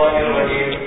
الرحيم.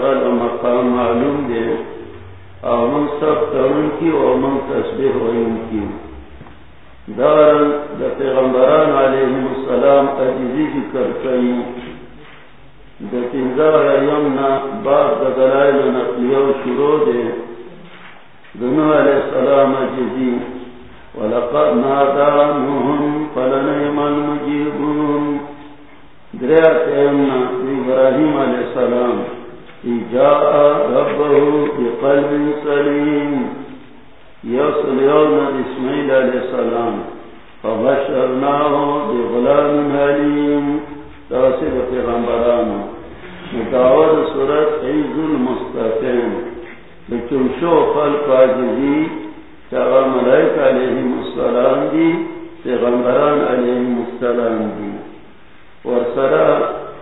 اغل مقام معلوم دے۔ اور من سب تعین کی اور من تصبیح و کی۔ دار دا پیغمبران علیہ السلام عزیزی کی کرکئی دا تنزار یمنا باب دا دلائل نقلیہ شروع دے۔ دنو علیہ السلام عزیزی۔ وَلَقَدْ نَادَانُهُمْ فَلَنَيْمَ الْمُجِيبُونَ دریات ایمنا ابراہیم علیہ السلام۔ جاء ربه بقلب سليم يصلون إسماعيل عليه السلام فبشرناه بغلام هليم توسيب في غنبرانه متعود سورة عيد المستقيم لكن شو خلق عزيزي شغى ملائك عليهم السلام دي پیغمبران علیہ السلام دی اور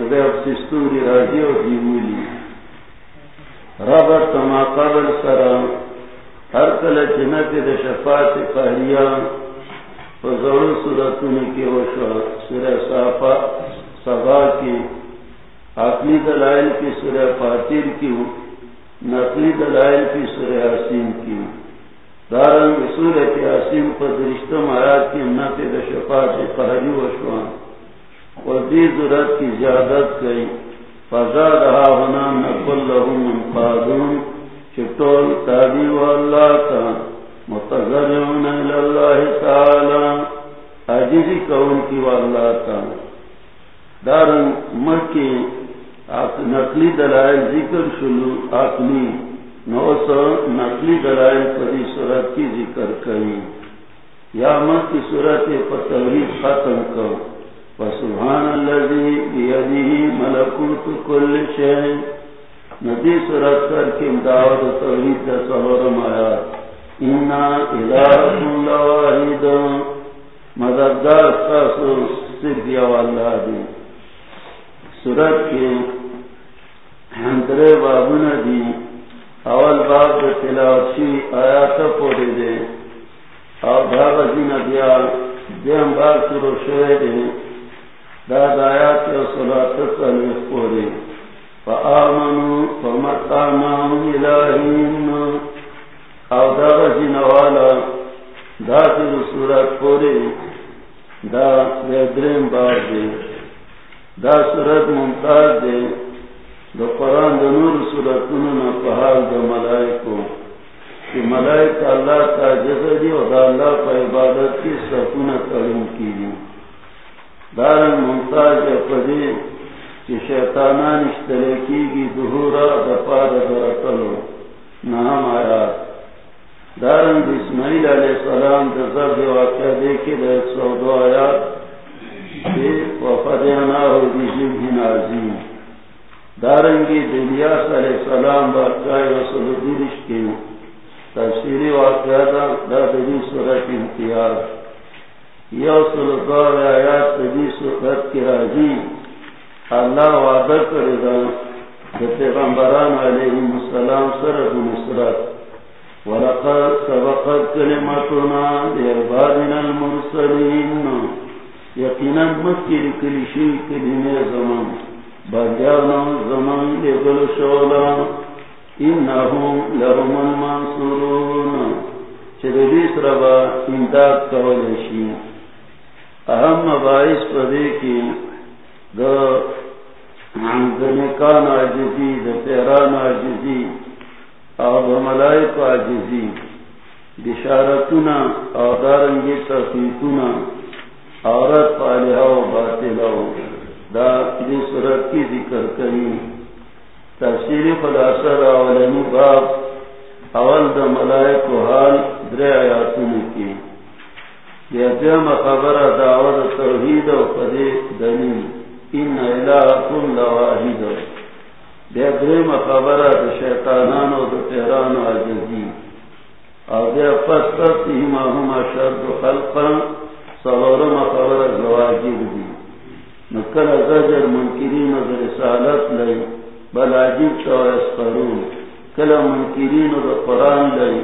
سستوری راجی دیولی قبل سرا ہر کل جنت شفاعت فضول کی وشا سورہ سبا کی عقلی دلائل کی سورہ فاتر کی نقلی دلائل کی سورہ حسین کی دارنگ سورت حسین پر رشتم آیات کی نت شفاعت قہری وشوان وزی ضرورت کی زیادت گئی۔ فضا رہا ہونا نقل لہم انقادون چٹول تابی واللہ کا متضرعون الاللہ تعالی عجیزی کون کی واللہ کا دارن مکی نقلی دلائل ذکر شلو عقلی نو سو نقلی دلائل پری صورت کی ذکر کری یا مت کی صورت پر توحید ختم کر۔ وسبحان الذي بيده ملكوت كل شيء. ندی صورت کر کے دعوت توحید کا سہور مایا. انا الہ اللہ واحد مددگار ساسو صرف یا واللہ دی. صورت کے ہندرے بابن دی. اول باب تلاوت شی آیات پوری دے. اور بھاگ جی دین دیا دیم بار شروع شوئے دے. داد آیات و صلاة تسلیف پوری الہین او جنوالا صورت پوری، دا درین بار دا صورت ممتاز دے دا قرآن دا نور صورتون پہال دا ملائکو۔ کہ ملائک اللہ کا جزدی و اللہ پا عبادت کی سکون کریم کی دی دارن ممتاز پدی کہ شیطانان اشترے کی گی دہورا دا پار دا رتلو نام آیات. دارن اسماعیل علیہ السلام دا زرد واقع دیکھی دا سو دو آیات وفدیناہو بجبہ عظیم دارنگی دلیاس علیہ السلام واقعی وصل دیرش کی. تفسیری واقعہ دا دا دی صورت امتیاز. یو سلطار آیات دی صورت کی راضی۔ اللہ وعدہ کرے پیغمبران علیہ السلام سرد ولقد سبقت لعبادنا یقینا زمان زمان لگل شولا۔ انہم لهم المنصورون۔ ربا امداد اهم مباعث پدے کی دا دنکان عجزی دا پیران عجزی او دا ملائک عجزی بشارتنا او دارنگی تحقیقنا، عورت پالحا و باطلا دا دی صورت کی ذکر کری تفسیر خلاصر اولنی باب، اول دا ملائک و حال در آیاتون کی۔ خبر دعوت توحید و قدی دلیل. ان الہکم خبر دا شیطانان عجزی او پس شرد خلقا. سلورم خبر زواجر دی نکل زجر منکرین در رسالت لئی. بل عجیب شو اسقرون کل منکرین در قرآن لئی.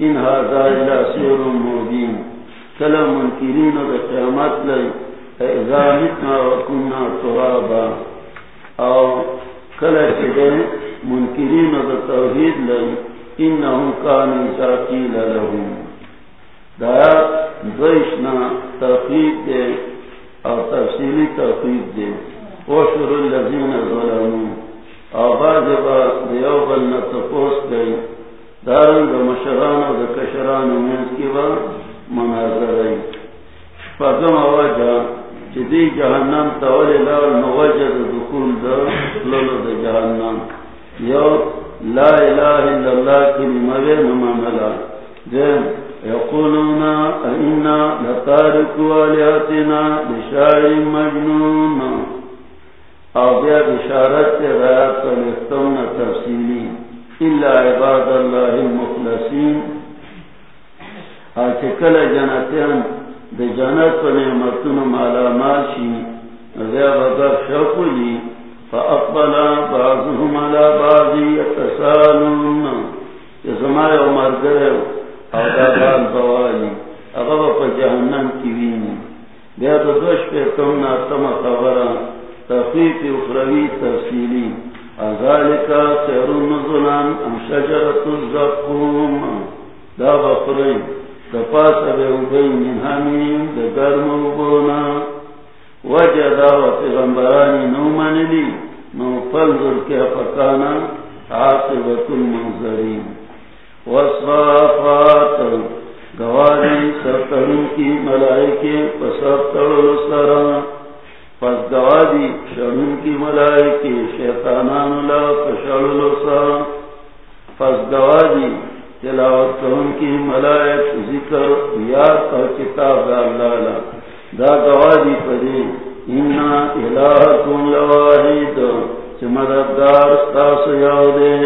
ان هذا الى سیر مبین. کل منکرین در قیامت لئی اذا متنا وکننا ترابا۔ او کل چدے منکرین در توحید لئی انہم کانی ساکیل لهم۔ دایات دوشنا تفریق دے اور تفصیلی تفریق دے وشر الذين ظلموا۔ آباد با دیو بل نتپوس گئی دارن دا مشران و دا کشران منز کی با مناظر ای شپاگم آواجا جہنم تولی لال نوجد دخول دا، لولو دا جہنم۔ یو لا الہ الا اللہ کلمہ نمانلا دیم یقولون اینا لتارکو آلیاتنا لشاعر مجنون۔ او بیا بشارت سے غیات کا لفتون تفصیلی اللہ عباد اللہ المخلصین آچے کل جنتیان دے جنت پر نعمتون مالا ماشی بیا بگر شکلی فاقبلا بعضهم على بعضی اتسالون زمائے عمر گرے او دا بوالی اگر پا جہنم کی وینی بیا دو دوش پہ تم ناتم خبران تفیق اخروی تفصیلی. ازالک سیر نزلان ام شجرت الزقوم. دا بخری دپاس بے اگئی من حمیم دا گرم اگونا وجہ دعوت غمبرانی نو منلی نو فلزل کے فکانا عاقبت المنظرین وصفات گواری سرطرون کی ملائکی پسرطر سران پس گوادی شرون کی ملائی کی شیطانان اللہ پشڑلو سا پس گوادی تلاوت کرن کی ملائک ذکر یاد پر کتاب دا اللہ دا گوادی پدی انا الہکم لواحید چی مددگار ستاس یاودے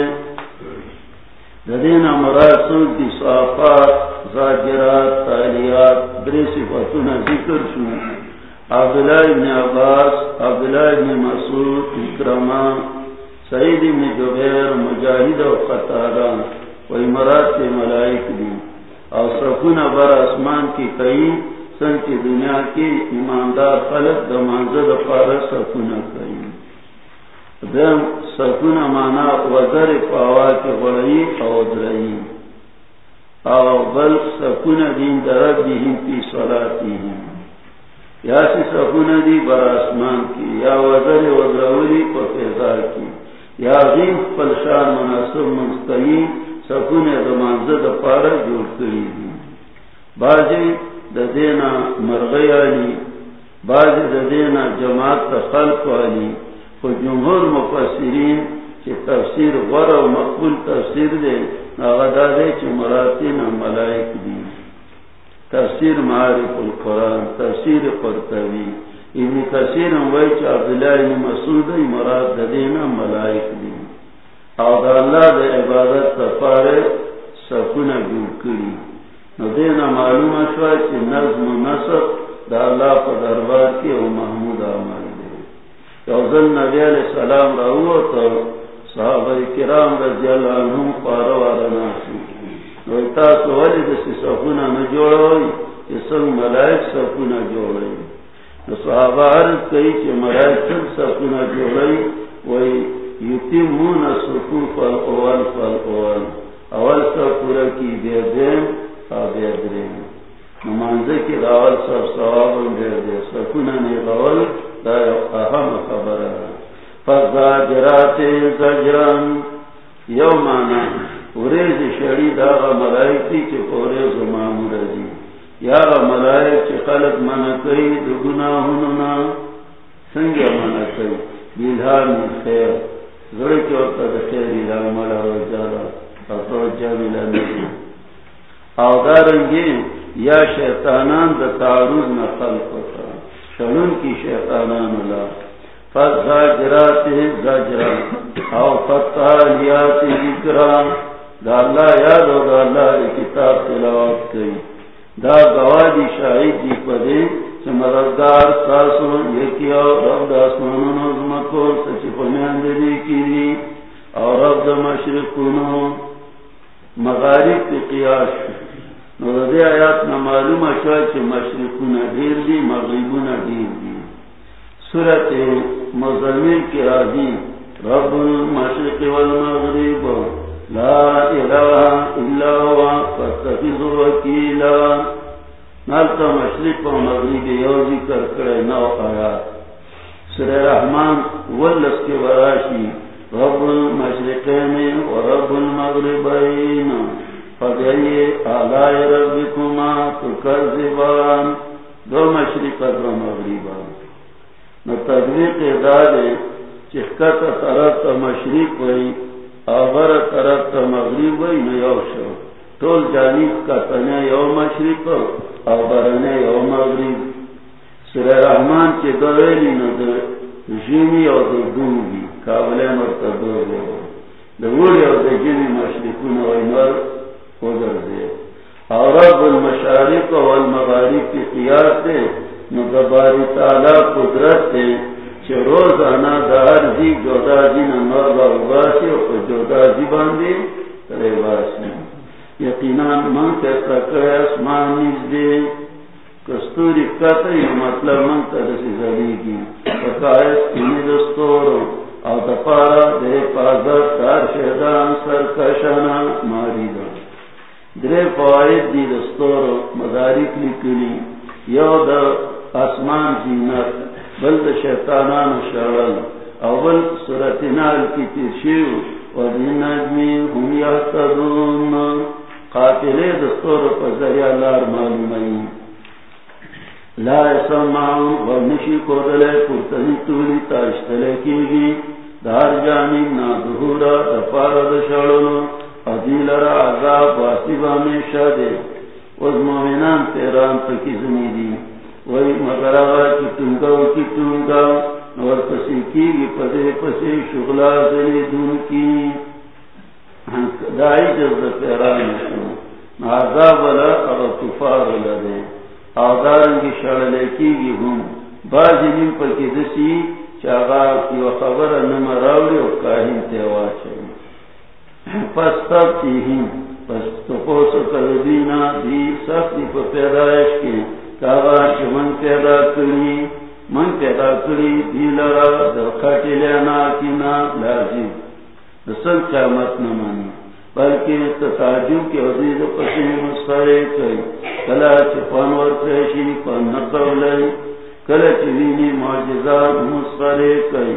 ددین مراد سن کی صحافات زاجرات تالیات دری صفتون ذکر شنو عبداللہ ابن عباس، عبداللہ ابن مسعود اکرما سعید ابن جبیر، مجاہد و قطارہ و امرات کے ملائک دی اور سکون بر آسمان کی کئی سن کی دنیا کی ایماندار خلق دا منظر پار سکون کئی دم سکون مانا وزر پاوا کے بڑی اور رہی او بل سکون دین درد دی پی صلاتی ہیں۔ یا سی سکون دی بر آسمان کی، یا وزر وزرولی پر فیضا کی۔ یا غیم پلشان مناسب مستقیم سکون دمانزد پارا جوڑ کری دی. بازی دا دینا مرغی آلی بازی دا دینا جماعت تا خلق آلی. کو جمہور مفسرین چی تفسیر غر و مقبول تفسیر دے ناغدہ دے چی مراتین ملائک دی. تفسیر معارف القرآن، تفسیر قرطوی ابن کثیر ویچ عبداللہ مسعود مراد دینا ملائک دی. او دا اللہ دا عبادت تفارے سکونہ جور کری. نو دینا معلوم شوا چی نظم و نصف دا اللہ پا دربار کی او محمود آمال دی یوزن نبی علیہ السلام رہو تو صحابہ کرام رضی اللہ عنہم پاروارا ناسی. ولی دسی سکونا نجوڑوئی اسم ملائک سکونا جوڑوئی. صحابہ عرض کئی چی ملائک سن سکونا جوڑوئی وی یتیمون سکون فال اول فال اول. اول سب پورا کی بیر دیم، تا بیر دریم. نمانزے کی راول سب سواب بیر دے سکونا نیغول دا اہم خبر ہے فزاجرات زجران. یومانا اوریز شڑی دا غا ملائکی چی اوریز مامور دی. یا غا ملائک چی خلق منع کئی دو گناہننا سنگا منع کئی. بیلہار من خیر. زرکی وقتا دا ملا نبی او دارنگی یا شیطانان دا تعرض نا خلق ہوتا. کی شیطانان اللہ فزاجرات زجرات او فتالیات ذکران. دا اللہ یاد ہو، دا اللہ کتاب تلاوات کئی. دا گوادی شاہد دی پدے چھ ساسو یکی رب دا سچی پمیان رب دا مغارب تی قیاس. نو دی آیات نا معلوم مشرقون دیر دی مغربون دیر دی سورت مزمین کی راضی رب المشرق والمغرب، لا الہ الا ہوا نالتا مشرق و مغرب یو ذکر کرے نو آیات سر رحمان ولس کے وراشی رب المشرقین و رب المغربین فبئی آلائی ربکما تکذبان، دو مشرق دو مغربان۔ نو تدویق دارے چکت طرف تا مشرق وئی آغر طرف تا مغرب وئی نو یو شو تول جانیب کا تنے یو مشرق وی آغرنے یو مغرب سر رحمان کے دویلی نو دو جیمی اور دو دونگی کابلین اور تدو دو دوری اور دو جیمی مشرقون و ایمار ادھر دے اور رب المشارق و والمغارب کی قیاس دے نو دباری تعالی قدرت دے چھ روزانا دار دی جی جودا دی نمار جی باسی اور جودا دی باندی. کرے باسی. یقیناً من کے اسمان نیز دے، کستوری کتری مطلب من ترسی زلیگی فکایت کنی دستور او دپارا دے پازر کار شہدان سرکشانا ماری دا۔ درے فوائد دی دستور مدارک لکلی، یو دا اسمان زینت، بل دا شیطانان شرل او بل نال کی تیرشیو و دین نجمی یحتدون قاتلے دستور پر ذریعہ لار معلومی لا سمعون ونشی کو دلے پرتنی تولی تاشتلے کی گی دار جانی نا دہورا دفار دشاڑنو ادیل را عذاب واسیبا میں شادے وز مومنان تیران تکی زنی دی وی مگر آغا کی تنگا و کی تنگا نور پسی کی گی پدے پسی شغلا دلی دون کی دائی جزد تیران نشو عذاب لا اغا تفار لدے. آدارن کی شڑلے کی گی ہوں باز نیم پر کی دسی چاگا کی و خبر نم راوڑی و کاہین تیوا چاہی. پس تب تی ہیم پس تپوس کردینا دی سختی پر پیدایش کی کاغا چی من پیدا کری. من پیدا کری دی لرا در خاٹی لینا کینا لازی. دسل قیامت نمانی بلکہ تاجب کے عزیز پسی مسخرے کئی کلا چپان اور پیشی پن نقل کل چوینی معجزات مسخرے کئی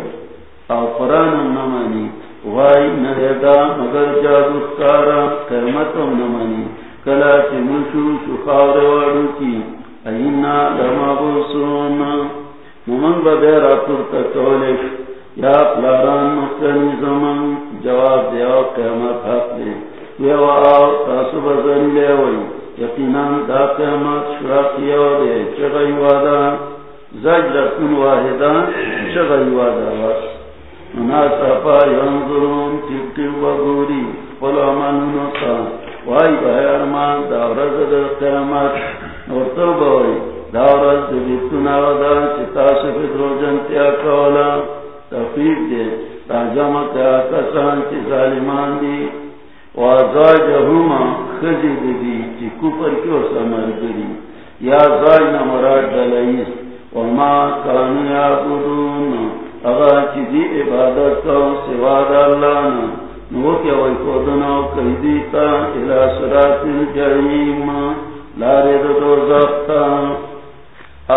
او قرآن نمانی وائی نریدا مگر جادو کارا قیمتم نمانی کلا چمشو شخار وارو کی، اینا لما بسون ممن بدیر اپر تکولش یا پلاران مکنی زمان جواب دیا قیمت حق دے۔ یہ آو تاسو بزن لے وئی یقیناً دا قیمت شرا کیا دے۔ چغی وادا زجرتن واحدا چغی وادا وس مناسفا ینظرون تبتی وگوری قلع منونو تا۔ وائی بھائی ارمان، دا رزد قیمت نورتو بوئی دا رز رزد بیتنا ودا چتاسو فدرو جنتیا کولا۔ تفیق دے تاجم کیا کسان چی ظالمان دی. وازاجہما خزی دی چی کفر کیو سمر گری. یا زاج نمراد دلائیس. وما کانو یعبدون. اغا چی دی عبادت کو سواد اللہ نا. نو کیا وی خودنا کئی دیتا الى سرات الجحیم. لارے دو دو زختا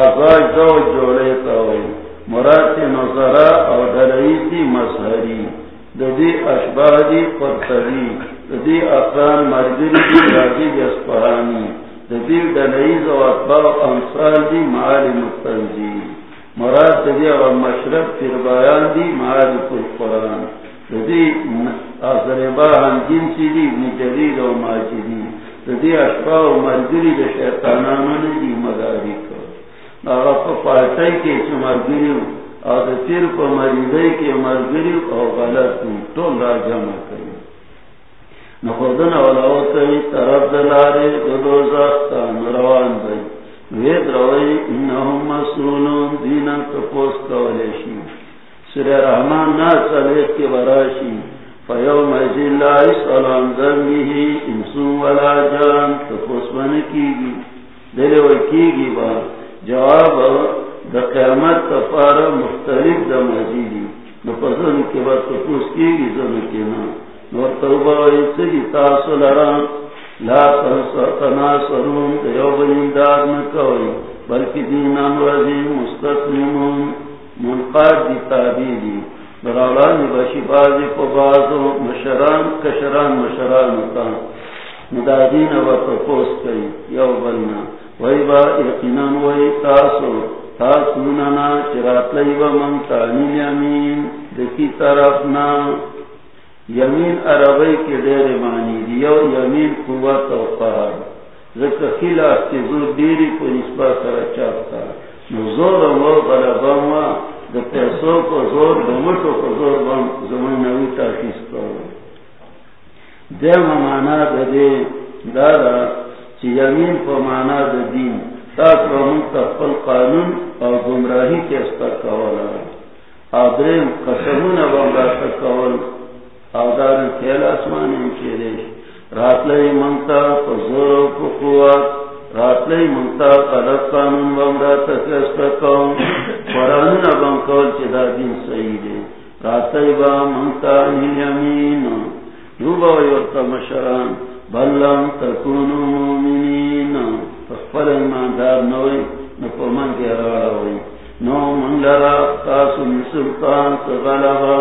ازاج دو جوڑے تا وی. مرات نظرا اور دلعیسی مظہری ددی اشبادی قرطبی ددی افران مرگری دی راجی جسپرانی ددی دلعیز و اطباء انصار دی معالم التنزی مرات ددی اور مشرف فربایان دی معالم القرآن ددی اضربا ہم جنسی دی ابن جلید و ماجدی ددی اشباء و مرگری دی شیطانان دی مداری کر پارٹائی کے مرگری اور پھر کو مریض کے اور غلط جمع کری طرف دلارے بھئی وید انہم مسئولون دینا کولیشی سر رحمان نا صلیت کے براشی فیوم ازی اللہ ذنبی ولا جان تپوس من کی گی دلے وکی گی بات جواب دا قیامت تفار مختلف دا مزیدی نو پزن کے بعد تپوس کی گی زن کے نا نور توبہ ایسی جی، تاسو لران لا تناسرون دا یو بلنداد نکوئی بلکہ دینان رضی مستقلیمون منقاد دی تابیدی براولان بشی بازی کو بازو، مشران، کشران، مشران ہوتا۔ مدادین و تپوس کئی، یو بلنا وی با یقینان وی تاسو تاسوننا چرات لئی با منتانی یمین دکی طرفنا۔ یمین عربی کے دیر مانی دی یو یمین قوت و قہر۔ ذکر خلاف کی زور دیری کو نسبہ سر چاہتا۔ زور و غلبا ما دا پیسو کو زور دا مٹو کو زور بم زمان نوی تاکیس کرو۔ دیم مانا دا دے دارا چی یمین پا مانا دا دین تاک و منتقل قانون اور گمراہی کے استا کولا آدرین قسمون بم راستا کول آدار کھیل آسمان انچیرش رات لئی منتا پا زور پا قوات رات لئی منتا قدر قانون بم راستا کستا کول۔ قرآن بم کول چی دا دین صحیح دے۔ رات لئی با منتا نیل یمین۔ یوبا یورتا مشران۔ بلم تکونو مومنین فقفل ایماندار نوی نپو من کے راڑوی نو من لرا تاسو سلطان تغلبا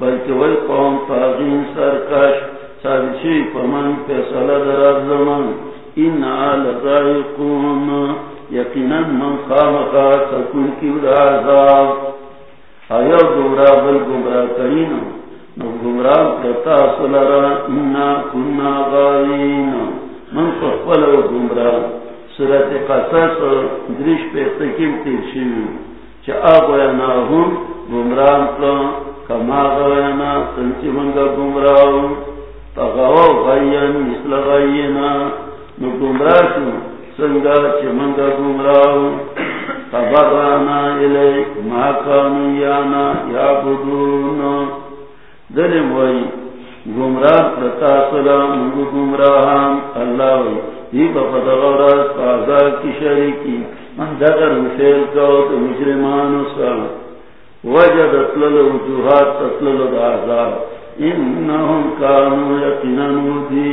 بلکہ وی قوم تاغین سرکش. سادشی پمن پیسل در زمان. ان آل ذائقون یقینا من خامقا سکون کیو دا عذاب. آیا گمرا بل گمرا کرینو گمراہ کرتا سلرا، انا کنا غالین من فقبل و گمراہ سورت قصص درش پہ تکیم تیر شیو چا آگوینا ہم گمراہ کا کما غوینا سنچی منگا گمراہ تغاو غین مثل غینا۔ نو گمراہ شو، سنگا چی منگا گمراہ تبغانا الیک، ما کانو یانا یا بدونو دلم وی گمراہ پرتا سلام منگو گمراہان اللہ وی دی بفت غورت فازا کی شریکی من دقر مفیل کوت مجرمان سا وجد اطلل وجوہات اطلل دعذاب انہم کانو یقنا نودی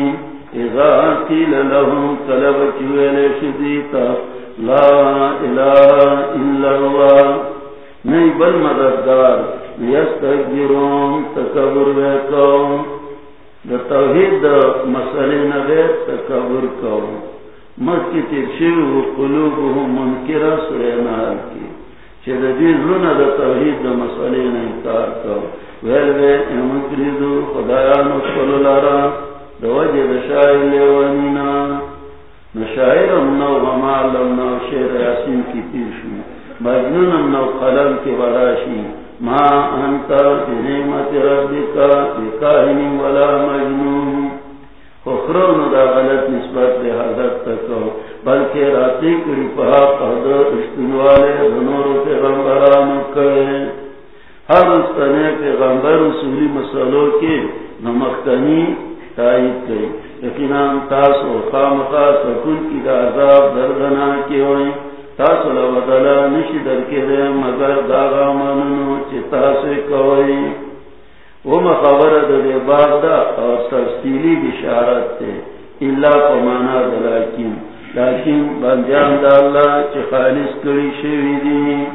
اذا قیل لهم طلب چویل شدیتا لا الہ الا اللہ نہیں بل مددگار. یستگرون تکبر ویکو دا توحید تکبر کو مت کی ترشیو قلوبهم منکرہ کی چه دا دا توحید دا مسئلے ویل وی لارا دا دا شاعر لیوانینا. نشاعرم نو نو شیر یاسین کی مجنونم نو، قلم کی براشی ما انت بنعمت ربك بكاهن ولا مجنون خخرون دا غلط نسبت لے حضرت تکو بلکہ راتی کری پہا قدر اشتنوالے دنور پیغمبرانو کرے ہر اس استنے پیغمبر رسولی مسئلوں کے نمختنی تائید گئی یقیناً تاسو خامقا سکون کی دا عذاب دردنا کی ہوئی تاسو لبدلا نشی در کے دے مگر داغا مننو چی تاسو کوئی وما خبر دا دے باب دا اور تفصیلی بشارت تے اللہ پمانا دا لیکن لیکن بندیان دا اللہ چی خالص کری شوی دی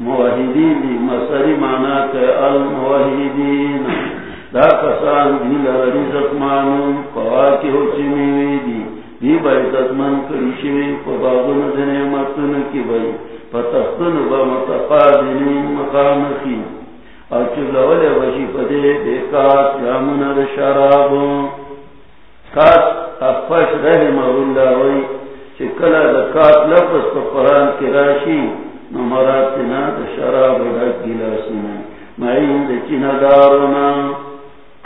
موحدین دی مصری مانا کہ الموحدین. دا کسان دی لرزق مانون قواکی ہو چمیوی دی دی بائی تزمن کری شوی پا دنے مطن کی پا تختن با مقام وشی جامن دا شراب افش رحم اللہ وی چکلا دا لفظ پا قرآن کی راشی دا شراب دا سنا معین دا چنا دارنا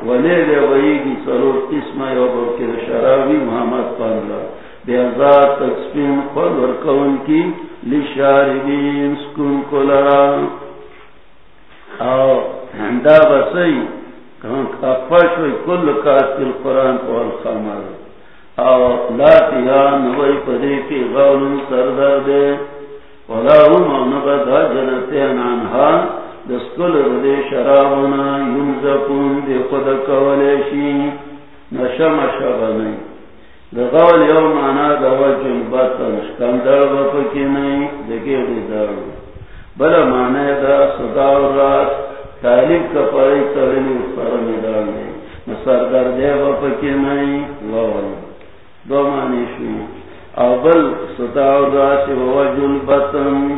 ولیل ویگی سرور قسم یو بلکر شرابی محمد پانلا بیازاد تکسپین خود ورکون کی لشاربین سکون کو کلرا او دا بسی اقفشوی کل کاسل قرآن قول خامر او لا تیان وی پدی کی غول سردر دے۔ ولا هم نبدا جنتین عنها دسکل ردے شرابنا ینزکون دے خود کولیشی نشم شغنی. دغول یو مانا دوا جنبتا نشکم در بپکی نئی دگیر دی دارو بلا مانے دا سدا رات تعلیم کا پڑی ترلی پر میدان دے سردار دے باپ کی نہیں لول دو معنی شوی. او بل سدا رات وجل بطن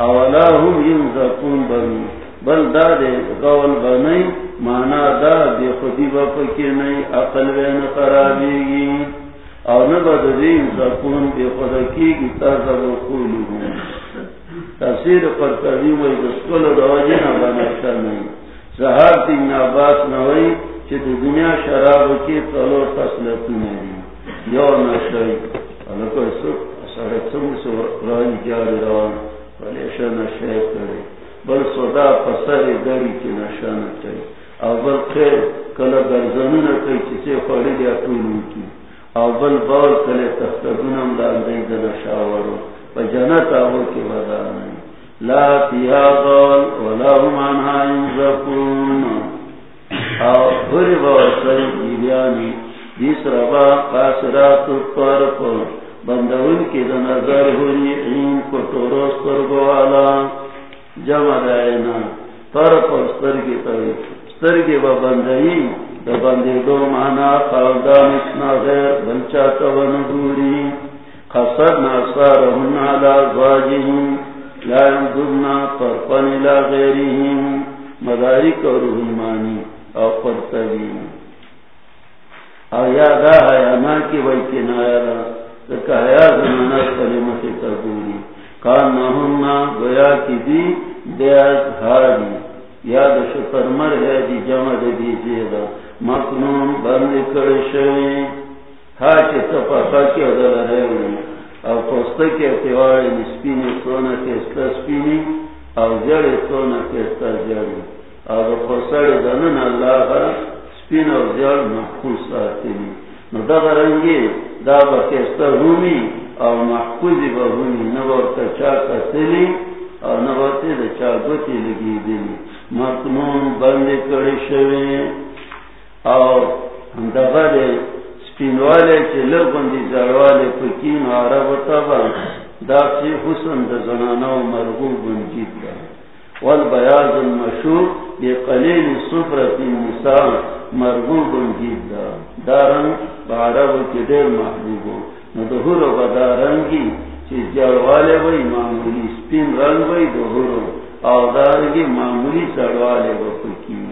اولا هم ينزقون بنی. بل دا دے غول بنی، مانا دا بے خودی باپ کی نہیں عقل وین خرابی گی او نبا دین زکون بے خدا کی گی تازہ بقولی ہوں تفسیر پر تریم وی دسکل رواجی نبانشتا نہیں زہار تین عباس نوی، چی دو دنیا شراب کی تلو تسلتی نہیں یو نشای علکو سک سارے سنگ سو رانی جاری روان. ولیشا نشای کرے. بل صدا پسر داری کی نشا نچائی او بل خیر کلا گرزنون کئی چیسے خوڑی دیا طولو کی. او بل بال کلے تختگونم لاندی دنشاورو جنت آو کی ودا نہیں لا فیہا قول ولا هم عنها ينزفون او بری باوسر جیلیانی دیس ربا قاسرات طرف بندون کی دنظر ہوئی عین کو توروس پر گوالا. جمع دائنا طرف سترگی توی سترگی با بندئی، دا بندی دو مانا قلدان اسنا غیر بلچاتا و ندوری خسرنا صارهم على زواجهم لا ينظرنا طرفا الى غيرهم مدارك ورهماني او قرطبين او یا دا حیانا کی وی کنایا تبوری گویا کی دی دیاز ہاری. یا دا مر ہے دی جمع دی زیدہ. مکنون بند کرشوی چی تپا کی ادھر رہے او پوستا کی اتواری نسپینی سونا کستا سپینی. او جڑ سونا کستا جڑی او پوستا دنن اللہ سپین او جڑ محفوظ آتینی دا رنگی دا با کستا رومی او محفوظی با رومی نوارتا چا کسلی او نوارتی دا چا گوتی لگی دینی مکنون بندی کری شوی او دا غلی سپینوالے چے لگوندی زروالے پکین عرب طبع دا سی حسن دا زنانا و مرغوب جید دا والبیاض المشور بی قلیل صفرت نساء مرغوب جید دا. دا رنگ با عرب کے دیر محبوبو ندہور و دا رنگی چے جروالے وی، معمولی سپین رنگ وی دہور او دا رنگی معمولی زروالے و پکین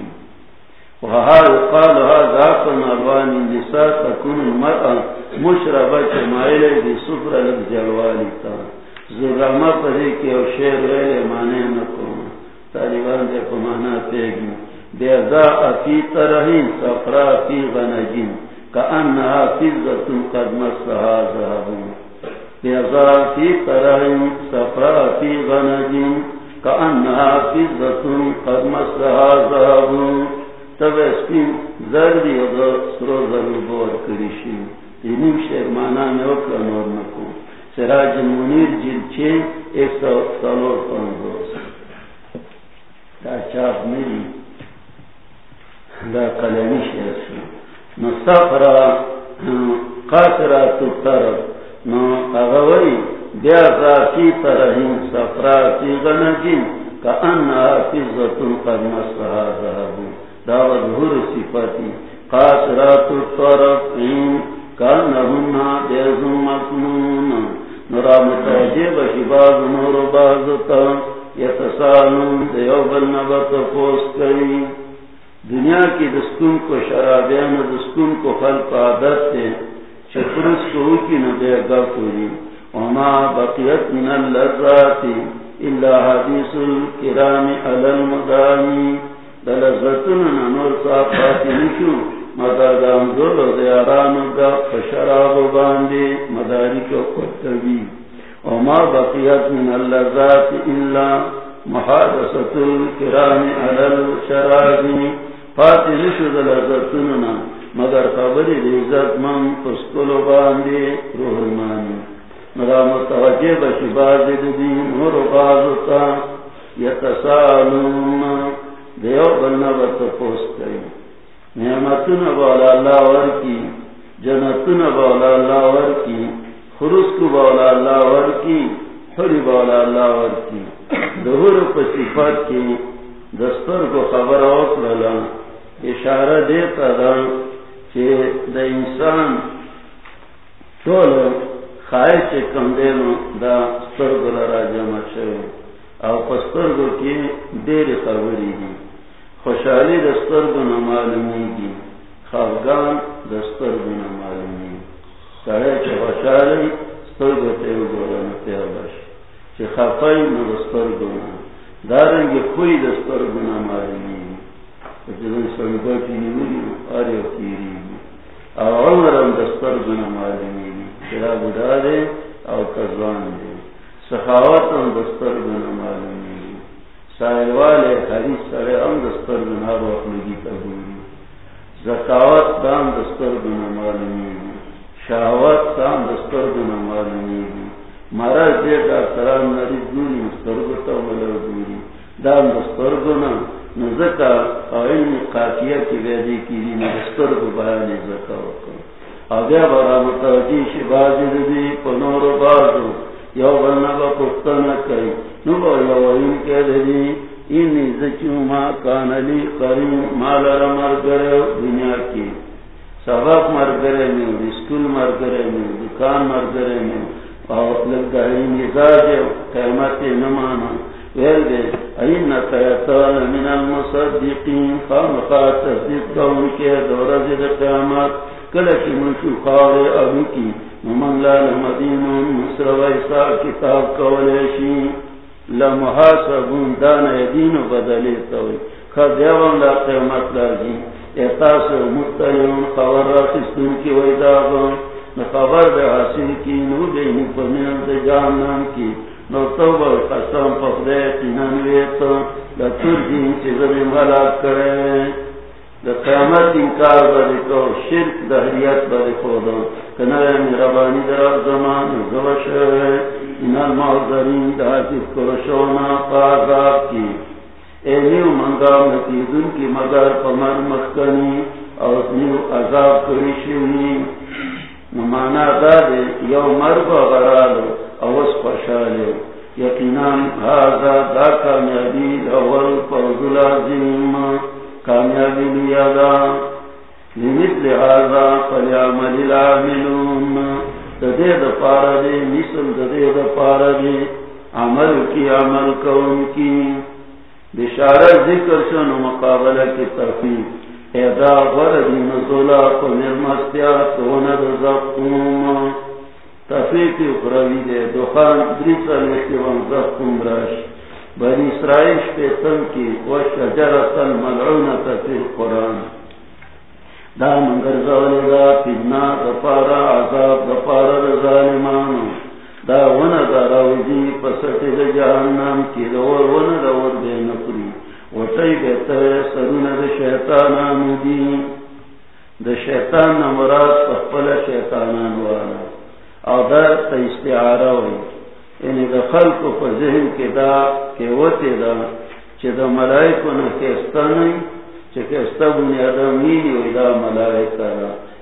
قال هذا كن الوان النساء تكون المرأة مشربة مائلة بصفر لك جلوالي تا. زرما پدے کی او شیر ویلے مانے نکو تالیوان دے کو مانا پیگی بیضا فی ترہین صفرا فی غنجین کأنها فزت قد مسها ذهب بیضا فی ترہین صفرا فی غنجین کأنها فزت قد مسها ذهب تب اسپین زردی اگر سرو ضرور بور کریشی۔ تینیم شیر مانا نیوکر نور نکو۔ سراج منیر جل چین ایک سو سالور پندوس دا چاپ میلی دا قلمی شیر شو. نو سفرا قاسرا تو طرف نو اغوی بیا ذاتی طرحیم سفرا تی غنجین کا انا فیزتون قد مسرها ذهبون دعوت ظہور صفاتی قاسرات الطرف این کانہونا دیزن مکنون نرا متوجہ بشباز نور بازتا یتسالون دیو بالنبت پوست کری دنیا کی دستون کو شرابیان دستون کو خلق عادت تے چپرس کو کی نبی گا کوری وما بقیت من اللذات الا حدیث الكرام علی المدانی دلزتن نور صافات نشو۔ مگر دام دول دیارانو دا فشراب باندی مداری کو قرطبی وما بقیت من اللذات الا محادثت الكرام علی الشرابی فاتی نشو دلزتن مگر خبری لیزت من فسکلو باندی روح المانی. مگر متوجہ بشباز دی نور بازتا یتسالون دیو بلنا پوست کری نعمتن بالا اللہ ور کی جنتن بالا اللہ ور کی خرس کو بالا اللہ ور کی تھوڑی بالا اللہ ورکی دہور پا صفات کی دستر کو خبر اوک للا اشارہ دیتا دا چی دا انسان طول خواہ چی کم دیلو دا ستر کو لرا جمع شوی او پستر کو کی دیر خبری دی۔ خوشحالی دستر کو نمالمی دی۔ خوابگان دستر کو نمالمی سڑے چی خوشحالی ستر کو تیو گورن تیو بش چی خفائی نو دستر دستر کو نمالمی جدن سنگا کی او عمرم دستر چرا دے او کزوان دے سخاوت ہم دستر گنا معلومی سائل والے حریص سڑے ہم دستر گنا روحنگی زکاوت دام دستر گنا معلومی شہوت دام دستر گنا معلومی مارا جے کا سرام نری دوری مستر گتا ملر دوری دام دستر گنا نزکا آئین قافیہ کی ویدی کی دی دستر گو بیان زکاوت آگیا برا متوجی شبازی دی پنور بازو یو بلنا با پختنا کئی نو با یو این که دلی اینی زچو ما کانلی قریم مالا مر گره دنیا کی سبق مر گره میو اسکول مر گره میو دکان مر گره میو او لگداری مزاج قیمت نمانا ویل دے، این تیتال من المصدقین خامقا تصدیق کے قیامت۔ کلکی منشو ابو کی۔ مصر کتاب کولیشی لمحاسبون دان دین بدلی توی خدیوان لا قیمت احتاس مستلیون خبر راسستون کی ویدابا خبر دے حاصل کی نو دینی پمین دے جانن کی۔ نو توبا قسم پخدے تینن ویتا لطور دین چیزر ملاک کرے۔ دا قیامت انکار بری کو، شرک دہریت بری خودو کنوے مہربانی در زمان زوش ان المعذرین دا حفظ کرشونا قاضاب کی۔ اے نیو منگا نتیدن کی مگر پمر مخکنی اور نیو عذاب کرشنی نمانا دا دے یو مرگ غرالو اوس خوشالو یقیناً حاضر دا کامیابی اول فوز لازم کامیابی لیا دا لمثل هذا فليعمل العاملون تدے دا پارا دے مثل تدے دا پارا دے۔ عمل کی عمل کون کی۔ بشارت ذکر شن مقابلہ کی ترفیق. ادا غردی نزولا کو نرمستیات ہونا دا تفیق اخروی دے دخان دریسا لیکی وان زقوم راش بنی اسرائیل پیتن کی و شجرت الملعونت فی القرآن. دا منگر زولی دا پیدنا دپارا عذاب دپارا ظالمان دا ون دا روزی پسٹ دا جہنم کی دور ون دا ور بے نقری وٹی بیتر سرون دا شیطانان دی دا شیطان نمراد پخپل شیطانان وانا او دا تا استعارہ ہوئی یعنی دا خلق کو ذہن کے دا کہ وہ دا چھ دا ملائکو نا کہستا نہیں چھ کہستا بنی آدم نیلی وی دا ملائکا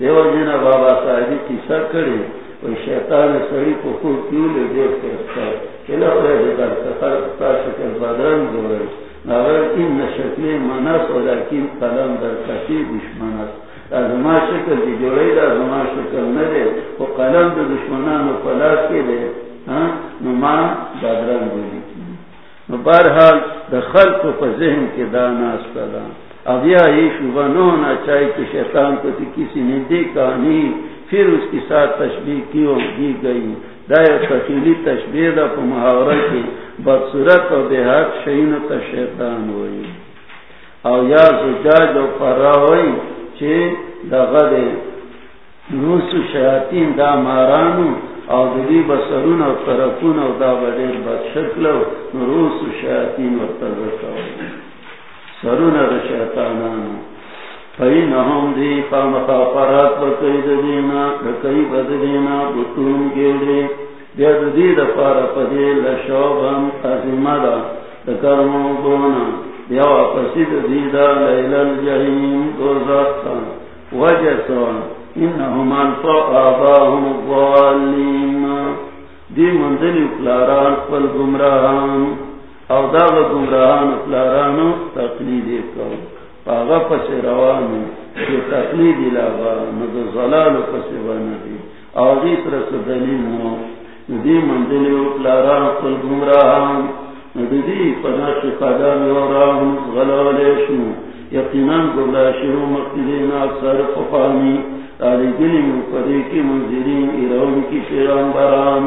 دیو جنا بابا صاحبی کی سر کڑی وہ شیطان سڑی کو خوب کیوں لے دیو کے استعمال چلا ہوئے جی دیگر سفر ستا شکل بدرن گورے ناغر ان نشکلی منس و لیکن قلم در کشی دشمنس ازما شکل دی جوڑی دا ازما شکل ندے وہ قلم دا دشمنان و پلاس کے دے۔ ہاں؟ بہرحال دخل کو پر ذہن کے دانا استدا اب یہ شبہ نہ ہونا چاہیے کہ شیطان کو کسی نے دیکھا نہیں، پھر اس کے ساتھ تشبیح کیوں دی گئی؟ دائر تفصیلی تشبیہ محاورہ کی بدصورت اور دیہات شہین تا شیطان ہوئی۔ او یا زجاج و فرا ہوئی چھے دا غد نوس و دا مارانو او دلی بسرون او طرفون او دا بدیر بدشکلو نروس و شیاطین ورطرزتا ہوئی۔ سرون دا شیطانانا فینہم دی پامخا پرات پر کئی دا دینا رکئی بد پل گمراہان او دا با گمراہان پلارانو تقلیدی کون پاغا پس روانو چی تقلیدی لابا ندو زلالو پس بانتی او دیت رس دلیل ندی مندلی و پلاران گمراہان ندو دی پنا شفادان غلالیشو یقیناً گمراشو مقتلین اکثر ففانی تالی گلی مقدی کی منزلین ایرون کی شیران بران.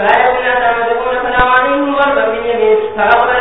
فلا يكون يتعرض يكون فلا معنيهم غربا من يمين فغضب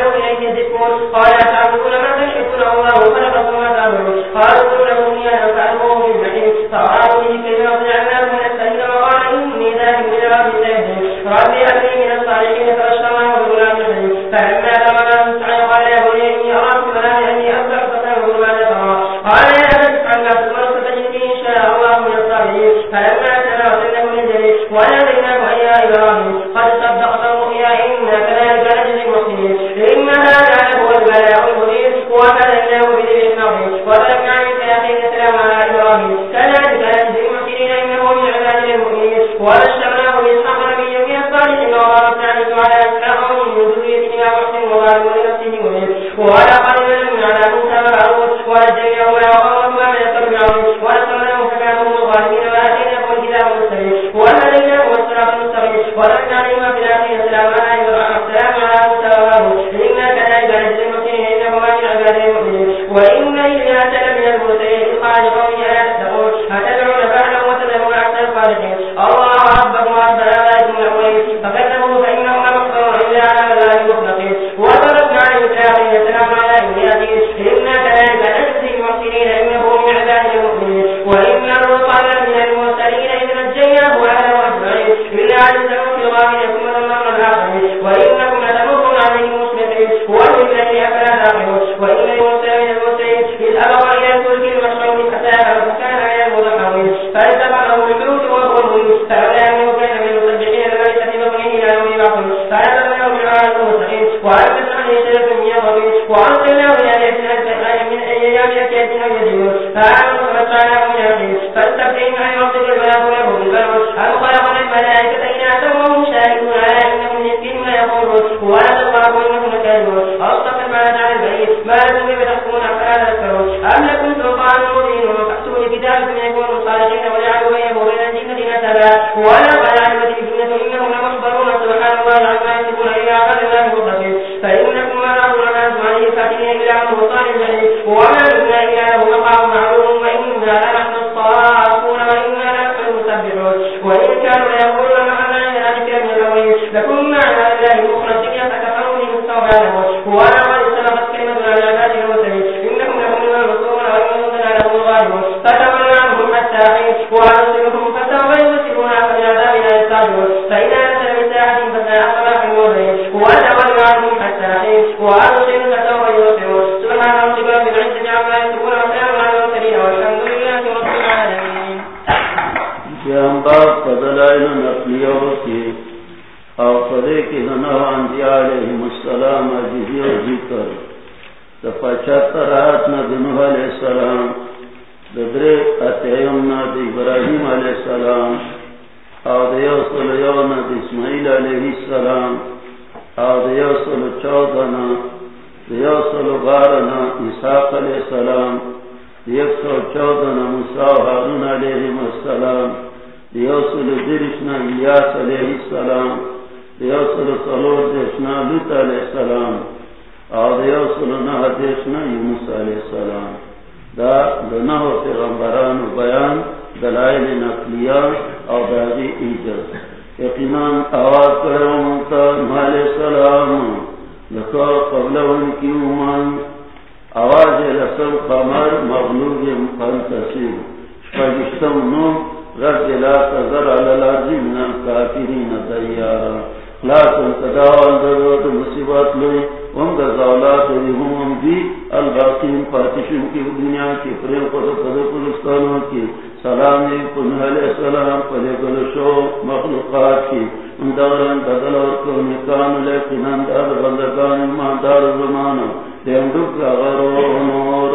کنان دار بندگان ایمان دار زمان دیندک غرو نور.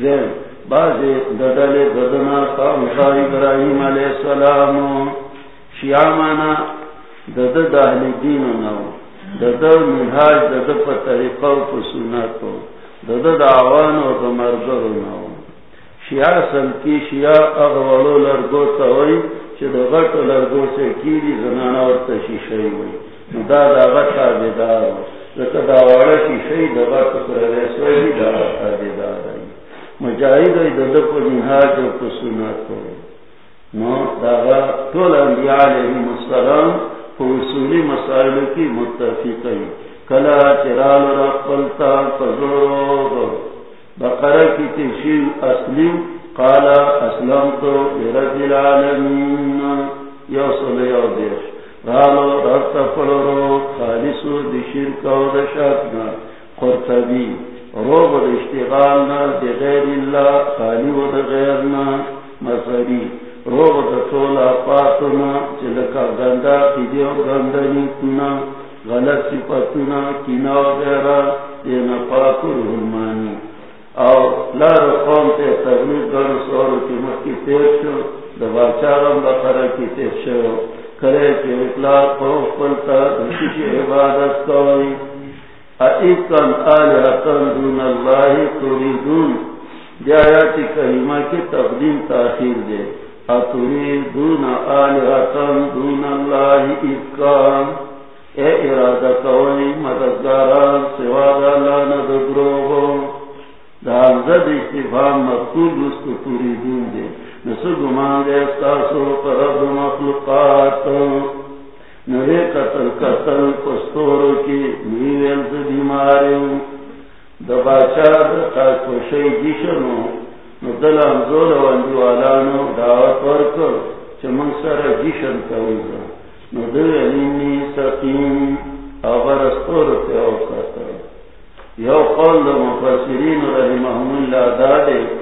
زین بازی ددل ددنا قام خواہ ابراہیم علیہ السلام. شیعامانا دد دہلی دین نو، دد منہاج، دد پر طریقہ کو سنا دد دعوان و دمرگر نو. شیعہ سل کی شیعہ اغوالو لرگو تاوئی چھ دا غٹ لرگو سے کیلی زنانا اور تشیشئی ہوئی. دا دا غٹ آبیدار لکہ دا وارا شیشئی دا غٹ سرے سوئی دا غٹ آبیدار مجاہد ای دد پر منہاج و سنا تو نو دا غٹ طول انبیاء علیہ السلام اصولی مسائل کی متفق کلا چرال را رقلتا فزورو بقر کی تشیل اسلم قالا اسلم تو برد العالمین. یو صلی یو دیش رالو رت فلورو خالصو دشیر کو دشاکنا قرطبی روب دشتغالنا دی غیر اللہ خالی و دی غیرنا مصری روغ دا پاتنا چلکا گندا پیدیو گندنی کنا غلط صفتنا کنا و وغیرہ دینا پاکو رحمانی او لار قوم تے تغلیق گر سورو کی مکی تیر شو دا باچارم بقرہ کی تیر شو کرے کے اطلاق پوف پلتا دکش عبادت کوئی۔ ایکن آلہتن دون اللہ توریدون جایاتی کریمہ کی تقدیم تاخیر دے۔ دون دون اللہ افکان اے ارادہ کوئی مددگاران سوا استفام مقصود اس کو پوری دون دے۔ گمان دے استاسو پر مخلوقات نرے قتل قتل پستورو کی نیویل بیماریوں۔ دبا چار خاص خوشی جشنو دل امزول و اندوالانو دعوت ورکر چه من سر جیشن کویزا نو دل سقیم آغر استور تیو کتا یو قول مفسرین رحمهم اللہ دادے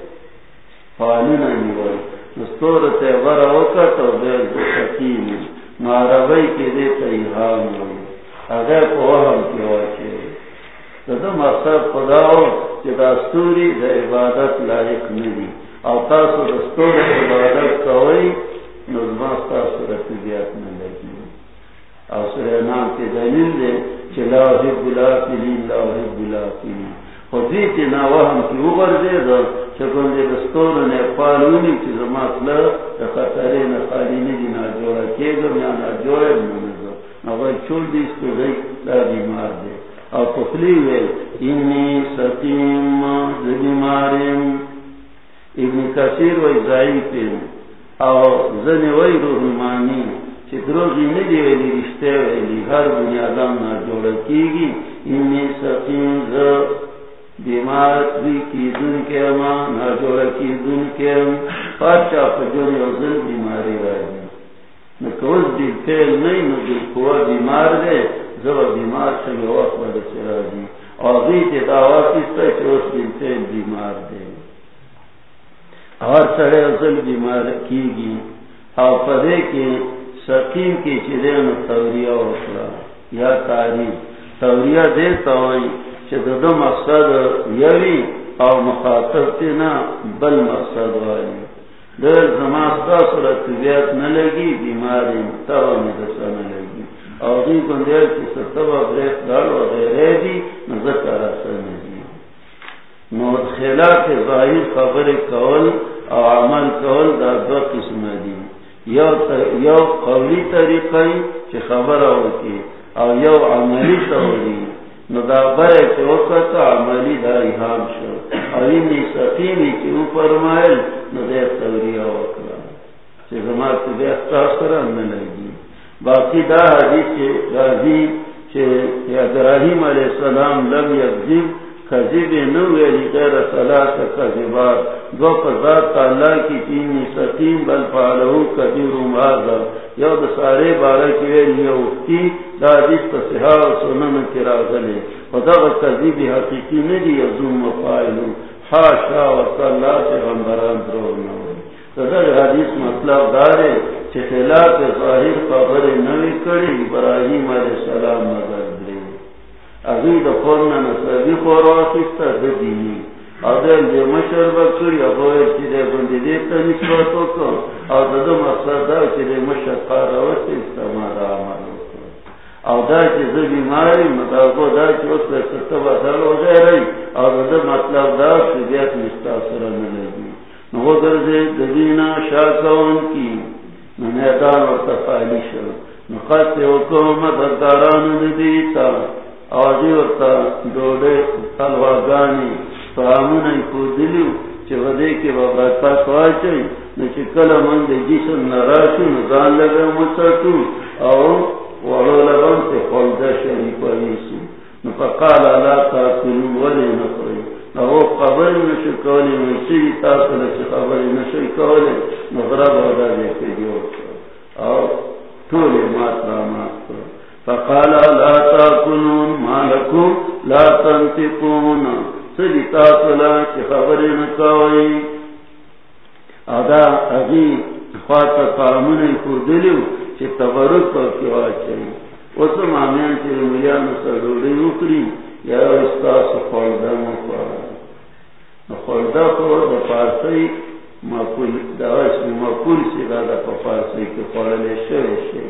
نگے فالی نگیوئی دستور تے برا وقت او دیر دو سکیمی معربی مقصد دا عبادت لائق ندی او تاسو عبادت کوئی نظمہ تاسو او نام کے دلیل دے چه لا حب لا فلی لا حب لا فلی خودی تی ناوہم کی اوبر دے دا چکن دے دستور نیپالونی چه زمات لا دا خطرے نخالی ندی نا جوڑا کیگم یا نا جوڑا منظر نوای چول دیستو دی، دا بیمار دے او تخلی ویل انی سقیم زبیماریم ابن کثیر وی ضعیفیم. او زن وی روحمانی. چی دروغی ندی ویلی رشتے ویلی ہر بنیادم نا جوڑا کی گی انی سقیم ز بیمار دی کی دن کے اما نا کی دن کے ام پاچا پجوری او زن بیماری رائی نکوز دل فیل نہیں نو دل قوہ بیمار دے زب بیمار شنگ وقت بڑا چرا دی اور غیت دعویٰ کستا چوز دل فیل بیمار دے۔ اور سڑے اصل بیمار کی گی۔ اور پدے کے سکیم کی چیزیں نہ توریہ اخرا یا تاریخ، توریہ دیتا ہوئی چھ مقصد یوی اور مخاطب تینا بل مقصد والی در زماستا صورت طبیعت نہ لگی بیماری توا مدرسہ نہ لگی اور دی گندیر کی ستبا بریک دار وغیرہ دی نذکر اثر نہیں نو خلا ظاہر خبر کول اور عمل کول دا دو قسم دی. یو قولی طریقہ چھ خبر ہوتی اور یو عملی تولی نو برے عملی دا ایحام شو. سقیمی توریہ زمان دے لگی. باقی دا حدیث چھ راضی چھ علیہ السلام لم کذب نو ویلی غیر صلاة دو اللہ کی بل فعلہو کبیر مازا یو دا سارے بارہ کی ویلی یو دا و سنن کی راغلے و دا حقیقی ندی یزوم حاشا و صلاة حدیث مطلب دارے چھ خلاف ظاہر خبر نوی کری، ابراہیم علیہ السلام مدد اگی دا خورنا نصابی خور واقستا دا دینی۔ او دا دی مشر بکری او چی دا بندی دیتا نسبتو کن او دا دا مقصد دا چی دا مشر خار واستا ما دا عمل او دا چی دا بیماری مطابقو دا چی اس وصل ستبا دل وغیره او دا دا مطلب دا چی دیت بیت مستاثر نلگی نو در دے دا دینا شاکون کی۔ نو نیدان و تفالی شد نو قصد حکومت داران ندیتا آجی وقتا دوڑے تلوا گانی فامون ایکو دلیو چه ودے کے بابا پاس واچای نو چه کل من دے جسم نراشو نزان لگا مچتو او وڑو لگم تے خلدہ شریف ویسو نو فقال لا تاکلو ولی نخوری او قبر نشو کولی نشوی تاکل چه خبر نشوی کولی نو غرب ودا دے کے دیو او تولی مات را مات کرو فقال لا تاكلون ما لكم لا تنطقون سجتا صلا کی خبر نکوئی ادا ابھی خوات قامون خودلیو چی تبرک پر کیوا چاہی وسو مامیان چی ملیان سروڑی اکری. یا استاس خورده مکوارا خورده خور دا پارسی مقول دا اسم مقول سی دا دا پارسی که خورده شوی شوی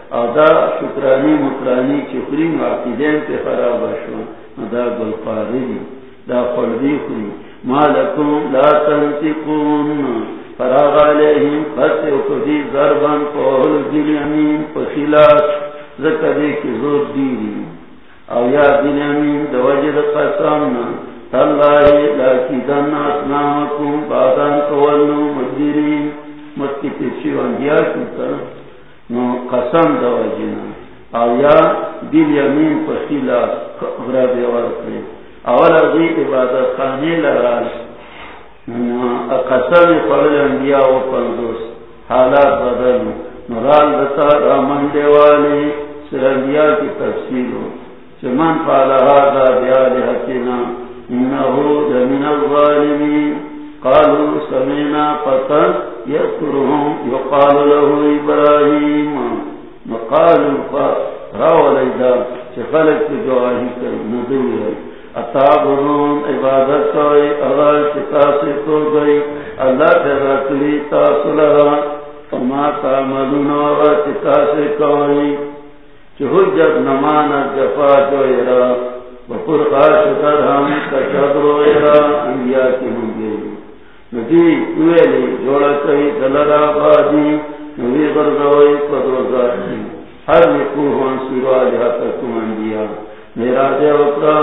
ادا شکرانی مکرانی چکری معقیدین پہ خراب شو ادا گل قاری دا فردی خری مالکم لا تنتقون. فراغ علیہم خط اکدی ضربان قول دل امین پخلاس ذکر کی زور دیری او یا دل امین دو وجد قسامنا تاللہ لاکی دن اسنامکم بادان قولنو مدیرین مدکی تیچی وانگیا کتا نو قسم دو جنا او یا دل یمین پخیلا غرا بیوار کرے. اول از ازی عبادت خانی لراج قسم فرد انبیاء و پندوس. حالات بدل نورال دتا رامن دیوالی سر انبیاء کی تفسیر چمن فعلا هذا بیالحتنا انہو جمین الظالمین. قالوا سمعنا فتى يذكرهم. يقال له ابراهيم وقالوا فراول اذا خلق جواهي كالنذور اتعبدون عبادت کوئی اغال چتا تو گئی. اللہ تیرا کلی تاصلہ وما تعملون اغال چتا سے کوئی چہجت نمانا جفا جو ایرا. وپر خاش ہم کشبرو ایرا. انبیاء کی ہوں گے ندی جوڑا کئی دلرا بادی نوی غرزوئی ہر نکو انبیاء میرا دے وقتا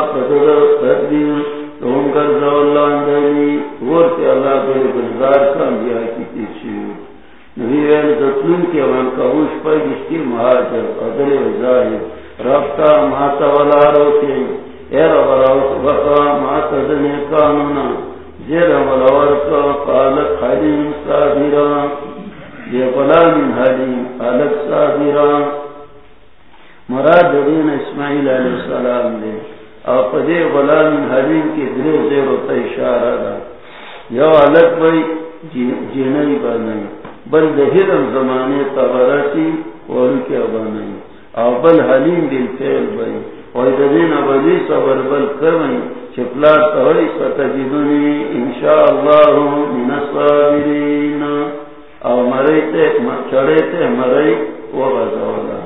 اندری اللہ دے گلزار کا انبیاء کی تیچیو نبی وین کے کہوش پر گشتی مہاجر عدل رفتا ماتا والا روکے اے رب راوس بقا ماتا دنے قانونا زیر ملور کا قالت حلیم صابران یہ غلام حلیم قالت صابران مراد دین اسماعیل علیہ السلام دے اور پدے غلام حلیم کی دلے زیر ہوتا اشارہ دا یو علق بھائی جینئی بنائی بل دہرم زمانے تبرتی اور کیا بنائی اور بل حلیم بل فیل بھائی اور دین ابدی صبر بل کرمئی چپلا توڑی ستجدنی انشاءاللہ من الصابرین. اور مرئی تے چڑے تے مرئی وہ غزولا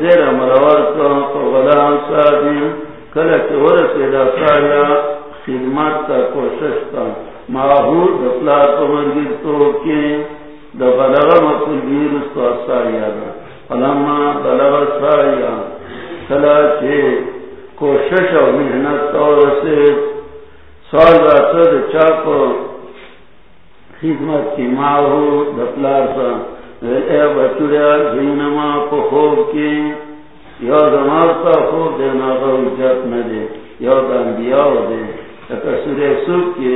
زیر مرور کو غلام صاحبین کلک ورسی دا سایا خدمت تا کوشش تا. ماہور دفلا تو مرگی تو کی، دا سایا فلما بلغ سایا کلا چے کوشش و محنت تو رسید، سال راسا دا چاپ خدمت کی ماہور دفلا تا بچڑیا جینما کو خوب کی یا دماغتا خوب دے ناغا اجت نہ دے۔ یا دانبیاء دے۔ لکہ سورہ سب کی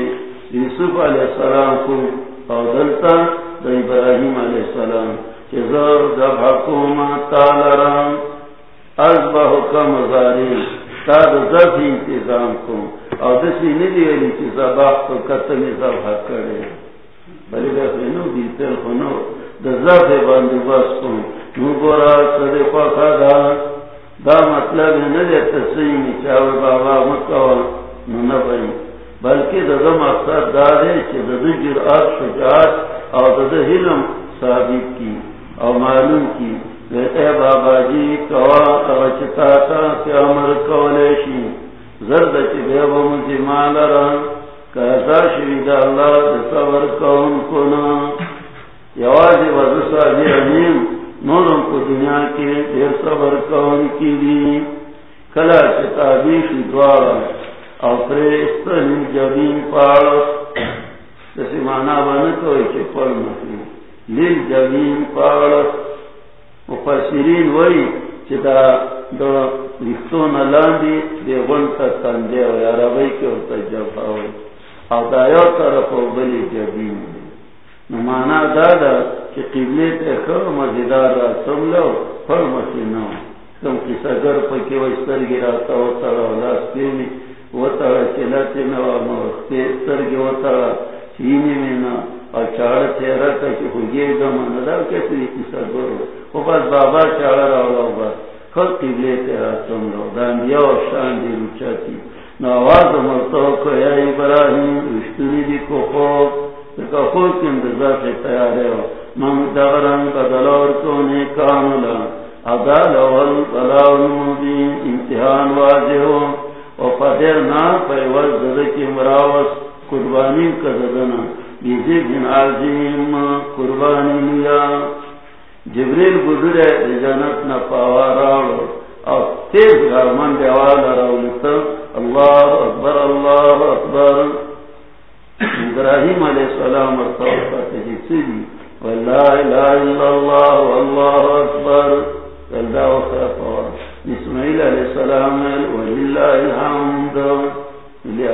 یوسف علیہ السلام کو اور دلتا دا ابراہیم علیہ السلام کہ زور دب حکوما تالرام از بحکم زاری۔ تا دا زب انتظام کو، اور دسی ندی علی کی زباق کو قتل زبح کرے۔ بلی دفعی نو دیتر خونو دزاف باندې بس کو۔ نو ګورا سره پخا دا دا مطلب نه دې تسلیم چاو بابا مکو نو نه وای بلکې د مقصد دا دی چې د جرأت شجاعت او د علم ثابت کی او معلوم کی۔ بابا جی کوا چتا تا امر کولې زرد چې به مال را کذا شهید کو وزسا علیم نورم کو دنیا کے دیر صبر کون کی لی کلا چتابی شی دوارا او پریستن جبین پاڑت جسی مانا بنتوئی چی پل مکی لیل جبین پاڑت مفسرین وی چی دا دا رفتون لاندی دی غنطا تندے وی عربی کے ورطا جفاوی او دا یو طرف و بلی جبین دی نمانا دادا کہ قبلے تے خر مزیدار را سم لو فر مسینو کم کی سگر پکی و استرگی را تا و تڑا و لاس پیمی و تڑا چلاتی نو مرختی استرگی و اور چہرہ گا کی بس بابا چاڑا بس قبلے شان دی مرتو کو یا ابراہیم رشتنی دی کو خود سے تیار ہے من دغرن بدلور کونے کاملا ادال والبلاء المبین امتحان واضح ہو و فدر نا پیوز ددکی مراوس قربانی کا ددنا بیزی عظیم قربانی لیا. جبریل گزرے جنت نہ پاوا راو اور تیز گرمن دیوال راولتا اللہ اکبر اللہ اکبر. ابراہیم علیہ السلام اور توفت جسدی واللہ الہ الا اللہ، واللہ اکبر. واللہ اکبر اسماعیل علیہ السلام وللہ الحمد. لیے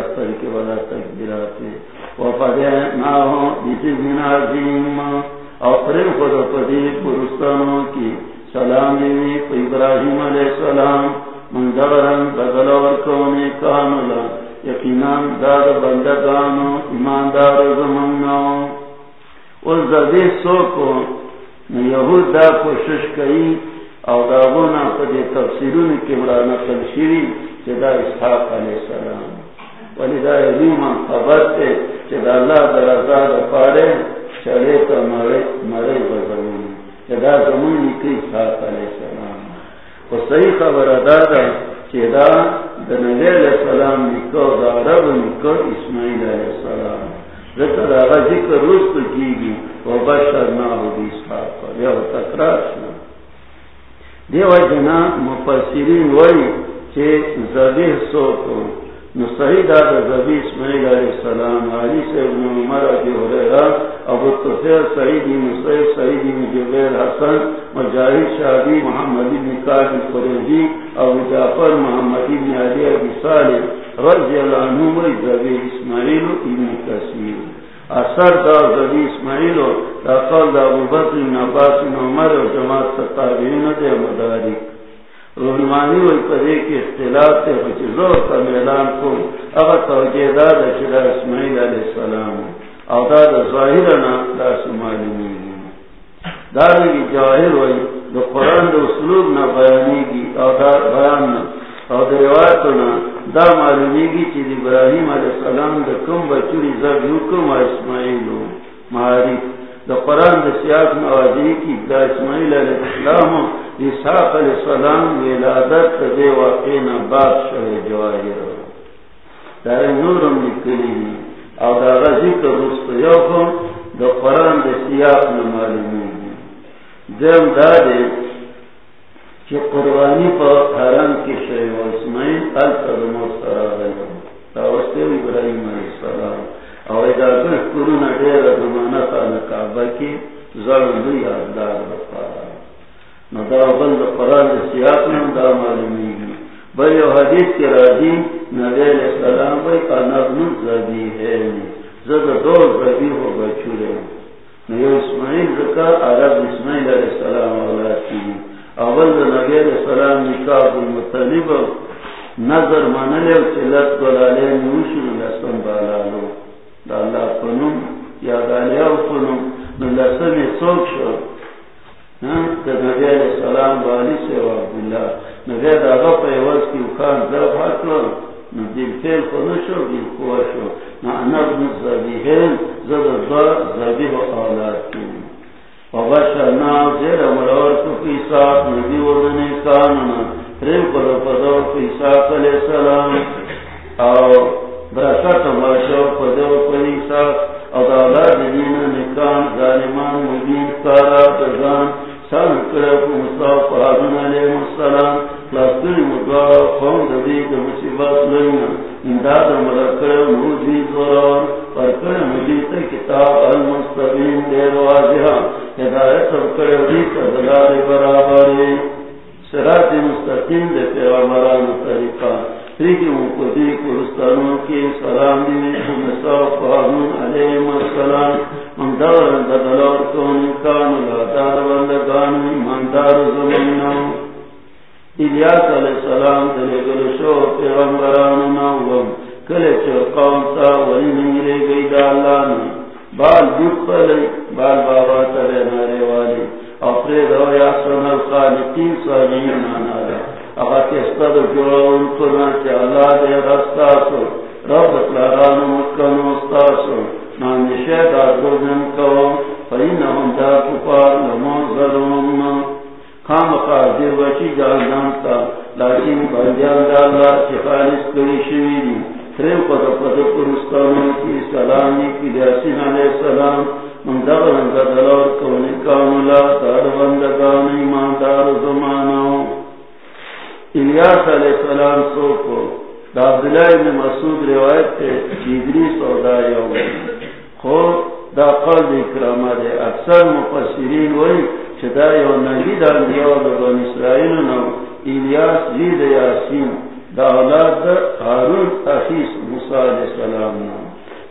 اختر خود پدی پرستانوں کی ابراہیم علیہ السلام منظرن بدلور کونے کانولا یقیناً دار بندگانو ایماندار زمانو زدی سو کو یہود دا کوشش کئی او داغونا پدی تفسیرون کی مرانا چدا اسحاق علیہ السلام۔ ولی دا خبر تے چدا اللہ در ازاد پارے چلے تا مرے مرے بزمون چدا زمونی کی اسحاق علیہ السلام. و صحیح خبر ادا دا چدا نبی علیہ السلام نکو دا عرب نکو اسماعیل علیہ السلام. ذکر آغا ذکر رست کی گی. و بشر نہ ناہو بی اسحاق یا تکرار شنا دیو جنا مفسرین وی چه زبیح سوکو نو صحیح دا اسماعیل علیہ السلام، علی سے عمر ابی حریرہ ابو تفیر سعیدی مصیف سعیدی مجبیر حسن، مجاہد شاہدی محمد بن قائد قریجی ابو جعفر، محمد بن علی ابی صالح رضی اللہ عنہ وی اسماعیل ابن کثیر۔ اثر دا زبیح اسماعیل دا قول دا ابو بکر نباس عمر جماعت ستابین دے مدارک۔ رحمانی وی پدے کی اختلاف تے خوچی زور کا میلان کو اگا توجہ دا دا چلا اسماعیل علیہ السلام او دا دا ظاہرنا دا سمالی میگی دا نگی جاہر وی دا قرآن دا اسلوب نا بیانی گی، او دا بیان نا. او دا روایتنا دا معلومی گی چی دی ابراہیم علیہ السلام دا کم بچوری زب یو کم اسماعیلو معارف دا قرآن دا سیاق نوازی کی دا اسماعیل علیہ السلام اسحاق علیہ السلام ولادت دے واقعنا بات شوئے جواہر دا نورم نکلی لکلی او دا غزی کا رست یوکم دا قرآن دا سیاق نمالمی دیم دا دے چی قربانی پا حرم کی شوئے و، اسماعیل علتا دا مستر آگئی دا وستے ابراہیم علیہ السلام او ادا کر کرونا دیر زمانہ تا نکابہ کی ظلم دی یاددار بفارا نو دا قرآن سیاق دا بل یو حدیث نبی علیہ السلام انا ابن زبی ہے۔ زد دو زبی ہو نو یو اسماعیل عرب اسماعیل علیہ السلام اولاد کی۔ اول نبی علیہ السلام نکاح المطلب، نظر چلت نوشن لسن بالالو دا اللہ پنم یا دالیا پنم نو لسن سوک شو؟ نبی علیہ السلام والی سے عبداللہ. نبی دا غف ایواز کی اکان ضرف حقلو نو دل فیل خونشو دل قوشو نو انا ابن زد الزر زبیح و اولاد کی وغشر ناو زیر ملور کو فی نبی وردن کانونا ریم کرو پدو فی علیہ السلام. او برکت باشو پدو فی او نکان ظالمان کارا علیہ السلام. قوم دبی مصیبت لینا انداد ملکر کتاب المستقیم ہدایت برابر مستقیم دے پیغمبران طریقہ تیگی مقدی سلام علیہ السلام۔ کون کان زمینہ الیاس علیہ السلام دلے پیغمبران کلے چو قوم تا ولی نگرے گئی دا اللہ نے۔ بال دیت پلے بال بابا ترے نارے والی اپنے دو یا نانا اگا کستا دو جوڑاون کنا چے اللہ دے رستا سو رب اطلاران مکن استاسو نانشے دا دوزن کو فینہم دا کفار لمنظرون خام قادر وشی جانان تا لیکن بندیان دا اللہ چی خالص کری شویدی ترین پتا پتا پرستانوں کی سلامی کی لیاسین علیہ السلام. من دغرن دا دلور کونی کاملا، دار بندگان ایماندار زماناو الیاس علیہ السلام سوکو دا عبداللہ ابن مسعود روایت تے چیدری سودا یوم. خو دا قلب اکرامہ دے، اکثر مفسرین وی چدا یو نبی دا انبیاء دا بن اسرائیل نو الیاس زید یاسین، دا اولاد دا حارون اخیس موسیٰ علیہ السلام نو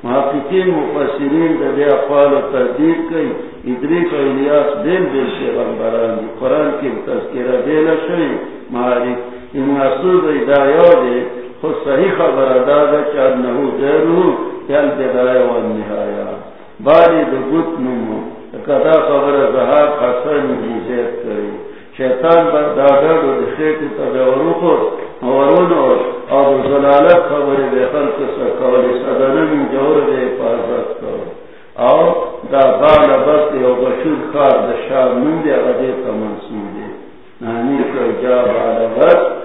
محققین، مفسرین دا دے اقوال و تردید کئی، ادریس و الیاس دل دل پیغمبران دی، قرآن کی تذکرہ دیل شوی معارف ان دا یو دے خود صحیح خبر ادا دا چانہو دیرو یل یعنی بدائے و نہایا باری دا گت نمو کدا خبر زہاب حسن جیزیت کری. شیطان بر دادر و دخیت تبیورو خود، مورون اور اور زلالت خبر بے خلق سکولی صدن من جور بے حفاظت کرو دا بال بس یو بشور خار دا شاب من دے غدی کا منصوب دے نانی کو جا بال بس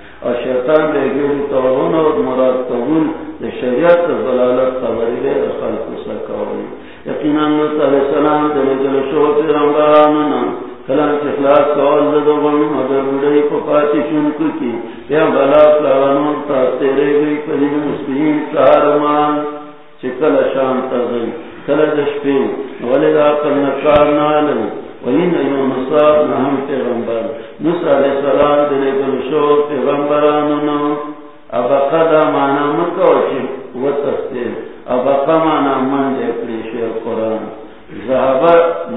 او شیطان دے گیل توغن او مراد توغن دے شریعت ضلالت خبری دے خلق سکاوی یقینا نوت علیہ السلام دے لگل شو پیغمبراننا کلام کے خلاص سوال زدو بن مگر بڑی کو پاتی شنکو کی یا بلا پلانوں تا تیرے گئی پلی مسلم سہارمان چکل شام تغی کل دشپی. ولی دا کل نکار نالن وین ایو نصاب نحم پیغمبر. نصر علیہ السلام دلے گل شو پیغمبرانو ابا مانا مکو چی وطستے ابا قمانا من دے پریشی قرآن.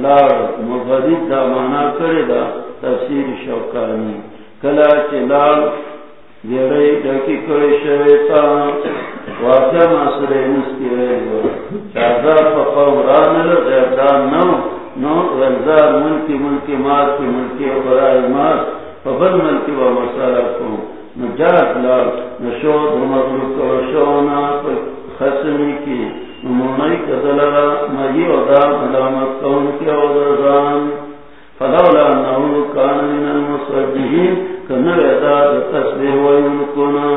لار مغرب دا مانا کرے دا تفسیر شوکانی. کلا چلال یڑے ڈکی کرے شویتا واقع ماسرے نسکی رہے گو چازا پپا وران لغیردان نو. نو رنزار ملکی ملکی مات کی ملکی برای مات فبل ملکی و مسالہ کو نہ جات نجات لار نشود مغرب کو شونا خسنی کی. نمونی کدلرا مجی و دا ملامت کون کی عوضان فلولا انہو کان من المصدہین کنر اداد تسبیح و یونکونا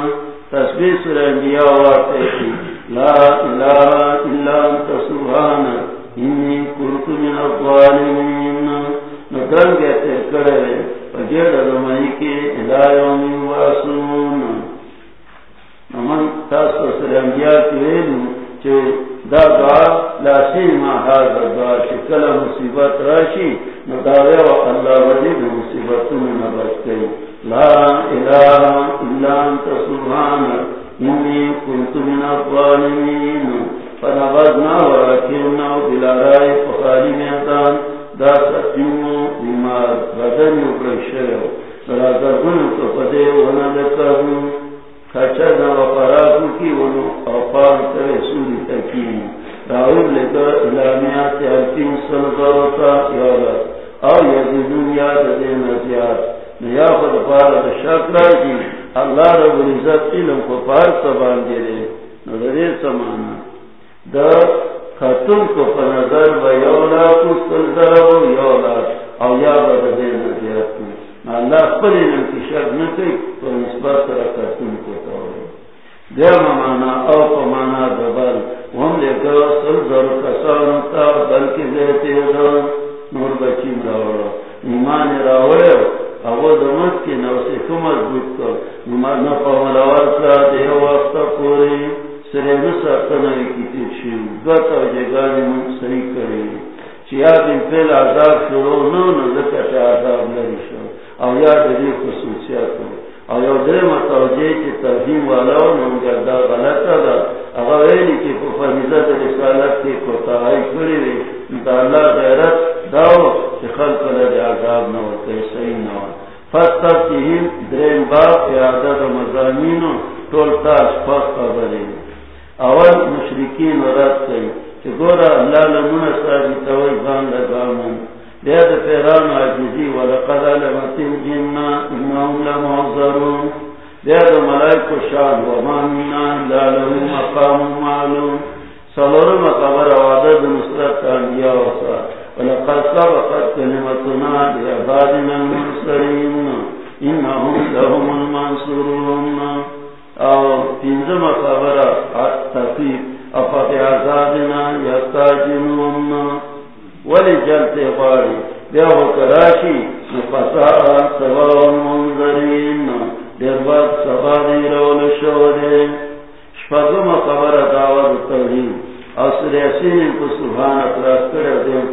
تسبیح سر انبیاء واتے کی. لا الہ الا انت سبحانا انی کنت من الظالمین ندن گیتے کرے، فجر دمائی کی الہ واسون. نمن تاسو سر انبیاء کی چھے دا دعا لاسی ما حاضر دعا شکل مصیبت راشی نداوے و اللہ وزید مصیبتون نبت کئی لا الہ الا انت سبحان انی کنت من الظالمین. فنبذنا ورکرنا بلارائی فخالی میتان دا ستیمو بیمار بدن اکرشیو سرا دردن تو پدے ونالکرون کچر و فراغو کی ونو اوپان کرے سوری تکین راول لکر الامیات الفین سنگاوتا یالت او یزیدون یاد دین ازیاد نیا خود پارا دا شکر جی اللہ رب العزت علم کو پار سبان دیرے نظرے سمانا. دا خطن کو پنظر و یولا کستل ضرب یولا او یا با یاد دین ازیاد اللہ پری نکی شک نکی پر نسبت را رکھتن کو دیا مانا او پمانا دبل ہم لے گا سل در کسان تا بلکی دیتے دا نور بچی راوڑا ایمان راوڑا او دمت کی نوسی کمر بود کر ایمان نپا ملاوار سا دے وقت پوری. سرے نسا کنائی کی تیشی من کری۔ پیل عذاب شروع، نو نزکا چا عذاب لری شو۔ او یاد دی او یو غلطا دا اگا ویلی کی رسالت کی کری دا اللہ غیرت داو چی خلق لدی عذاب نو نو۔ تیہیم درین مزامینو تاش خبری۔ اول مشرکین ورد کئی چی گورا اللہ لمن ساری توی بان لگامن بيد فيران عجزي ولقد علمت الجنة إنهم لمعذرون بيد ملائك الشعب وما منا إلا له مقام معلوم. صلور مقبر وعدد نصرت أنبياء وصار ولقد سبقت كلمتنا لعبادنا المرسلين إنهم لهم المنصورون. أو خبر ولی جلتے باری بیا ہو کراشی. نفسا سبا منظرین. دیر بعد سبا دی رول شورے خبر دعوت اصر یسین کو سبحان کر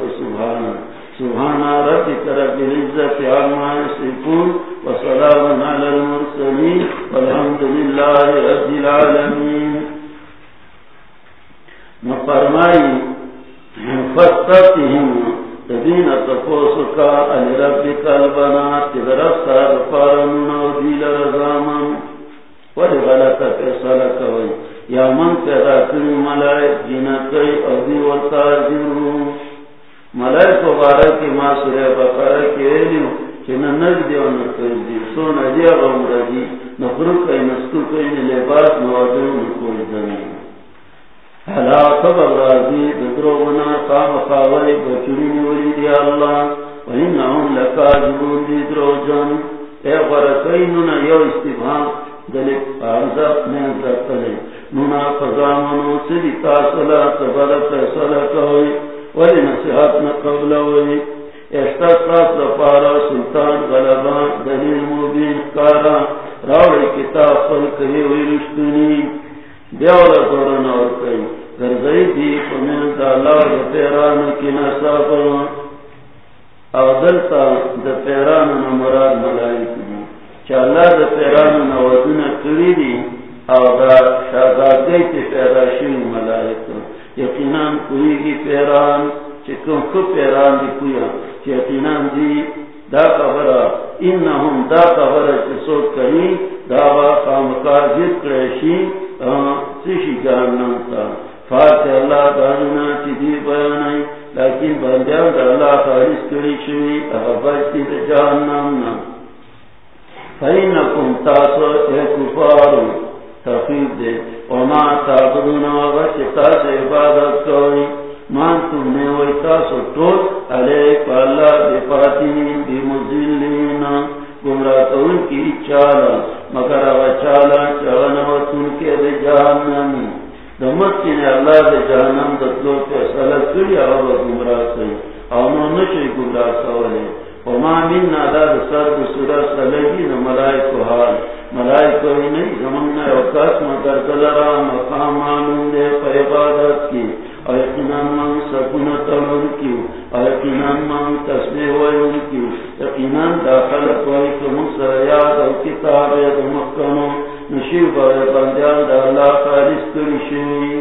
کو سبحان. سبحان ربی کرب العزت عمان سکون وسلام علی المرسلین والحمدللہ رب العالمین نفرمائی فستتهم تدین تفوسکا علی ربک البنات تدرسا دفارن و دیل رزامن ولی غلطا فیصلہ کوئی یا من پیدا کری ملائک جنکی او دی والتاجرون ملائک و بقرہ کی ایلیو چنا نگ دی و دی سو رجی کئی نسکو کئی نوازو زمین۔ حلا خبر رازی قام نوری دی اللہ لکا دی درو جن اے غرقی نونا یو استفان دلی پارزا نونا فضامنو سلی تاسلا تبرا فیصلہ کوئی ولی نصیحات نقبلوئی احتاس لپارا سلطان غلبان، دلیل مبین کارا. راوڑی کتاب فل کہی ہوئی رشتنی. دیولا زورن اور کئی. گرزئی دی پمین دا اللہ دا پیران کی نصاب او دلتا دا پیران نمراد ملائک دی. چا دا پیران نوازن کری دی، او دا شاگردی تی پیراشین ملائک یقینان کوئی گی پیران چکم کو پیران دی کویا چیتینان دی دا خبر انہم دا خبر چسوک کری دا با خامکار جد کریشی سشی جہنم تا۔ فاتح اللہ دانونا چی دی بیانائی لیکن بندیان دا اللہ خارج کری شوی اغباشتی دا جہنم نا۔ فینکم تاسو اے کفارو۔ تفید دے وما تابدون آغا وغا تاس عبادت کوئی۔ مان تم نے ویتا سو ٹول علیک اللہ بے فاتین بے مزلین گمراہ کون کی چالا مگر اغا چالا چالا وطن کے دے جہنمی دمت کی نے اللہ دے جہنم دتلو فیصلہ کری اغا گمراہ کئی اونو نشی گمراہ کولے۔ وما من نادا سر بسورہ سلگی نملائکو حال. ملائکو ہی نہیں زمانہ اوقات مگر کلرا مقام آنون دے پیبادت کی. ایقینان من سکونت علم کیو ایقینان من تسبیح ویون کیو یقینان داخل کوئی کمون سریاد او کتاب یا دمکنو نشیو بای بندیان دا اللہ خالص کری شوی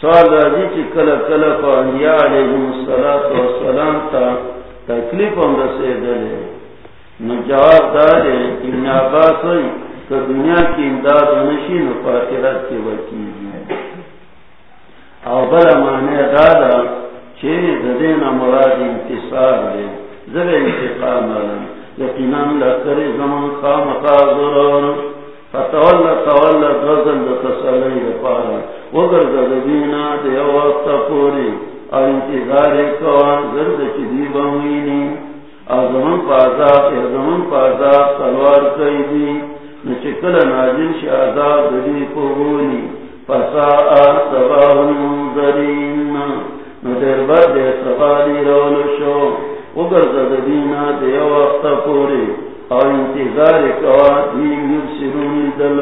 سوال راجی چی کل کل پا انبیاء علیہم السلام و سلام تا تکلیف ہم رسے دلے نو جواب دارے ابن عباس ہوئی کہ دنیا کی امداد نشی نو پاکرات کے وکیل او بلا معنی دادا چی ددین مراد انتصار دے زر انتقام علم یقیناً لکر زمان خام قاضران فتولا تولا غزل دا تسالی پارا وگر زدینا وقت پوری او انتظار کوان زرد چی دی بموینی او پازاب یا پازاب سلوار کئی دی نچکل نازل شازاب دی پوگونی فساء سباہ منظرین۔ ندر بر سبالی رولو شو۔ وگر زدینا دے وقت پوری او انتظار کوا دیم یبسرونی دل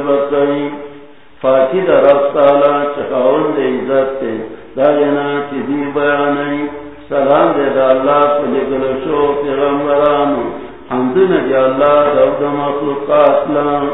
بقائی فاکی دا رفتالا چکاون دے عزت تے، دا جنا چی دی بیانی سلام دے دا اللہ پلی گلشو پیغمبرانو. حمدن دی اللہ دا دا مخلوقات لان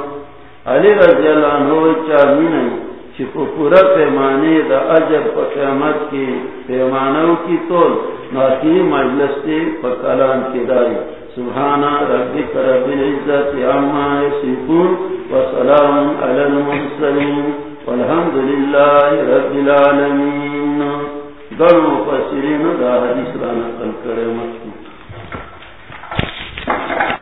علی رضی اللہ عنہ چاہمینی چی پورا پیمانی دا عجب پا قیامت کی، پیمانو کی طول، ناکی مجلس تے پا کلام کی دائی. سبحان ربك رب العزة عما يصفون وسلام على المرسلين والحمد لله رب العالمين. دل مفسرين دا حدیث رانا قل